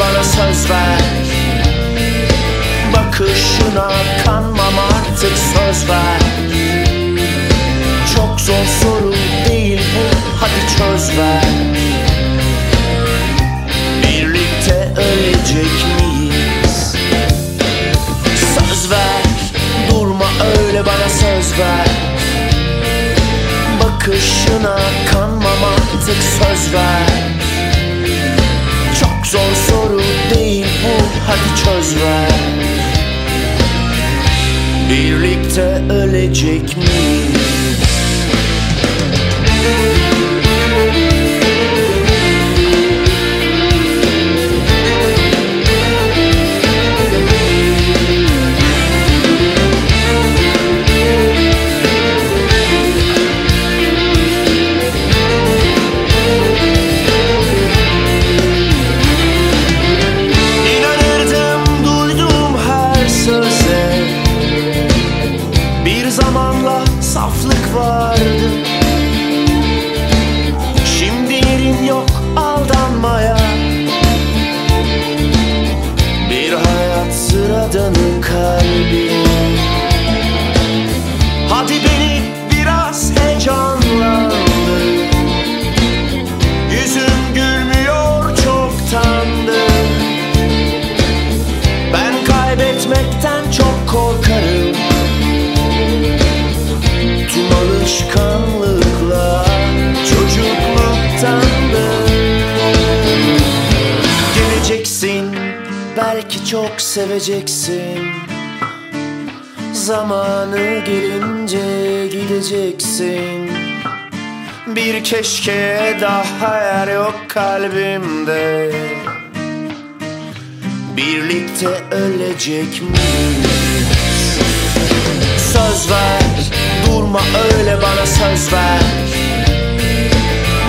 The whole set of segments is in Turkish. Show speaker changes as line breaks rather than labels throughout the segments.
bana söz ver. Bakışına kanmam artık söz ver. Çok zor soru değil bu hadi çöz ver. Birlikte ölecek miyiz? Söz ver Durma öyle bana söz ver. Bakışına kanmam artık söz ver hadi çöz ver Birlikte ölecek miyiz? Belki çok seveceksin. Zamanı gelince gideceksin. Bir keşke daha yer yok kalbimde. Birlikte ölecek miyiz? Söz ver, durma öyle bana söz ver.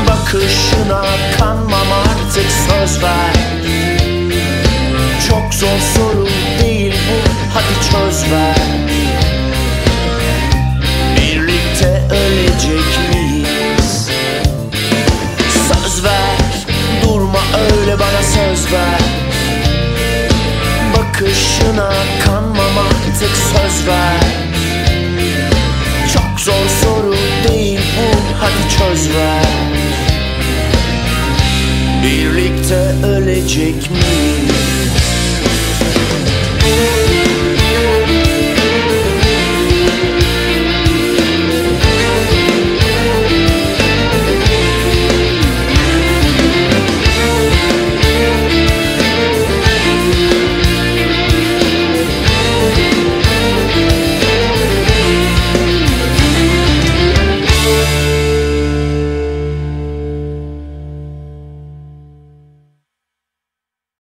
Bakışına kanmam artık söz ver Çok zor soru değil bu. Hadi çöz ver. Birlikte ölecek miyiz? Söz ver, durma öyle bana söz ver. Bakışına kanmam Birlikte ölecek miyiz?